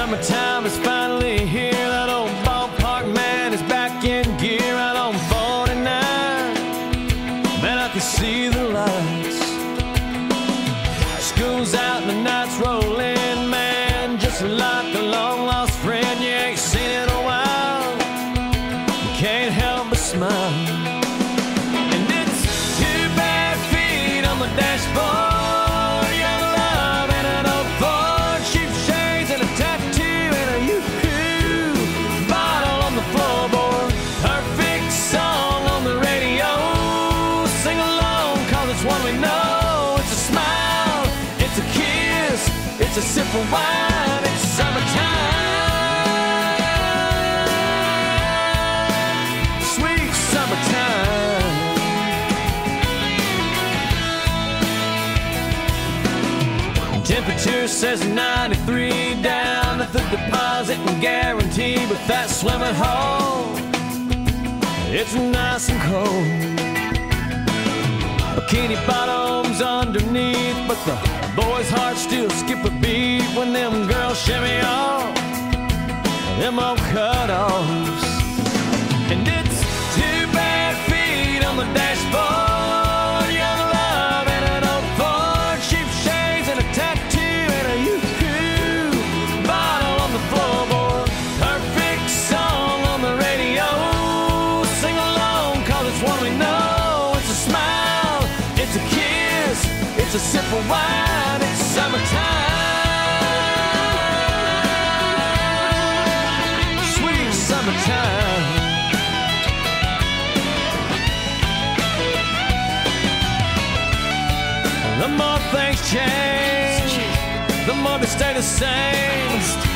Summertime is finally here. That old ballpark man is back in gear out on 49. Man, I can see the lights. School's out and the night's rolling, man. Just like a long lost friend you ain't seen in a while. You can't help but smile. It's one we know. It's a smile. It's a kiss. It's a sip of wine. It's summertime. Sweet summertime. Temperature says 93 down at the Deposit and Guaranty, but that swimming hole, it's nice and cold. Bikini bottoms underneath, but the boys' hearts still skip a beat when them girls shimmy off them old cutoffs. And it's two bare feet on the dashboard, it's a sip of wine, it's summertime. Sweet summertime. The more things change, the more they stay the same.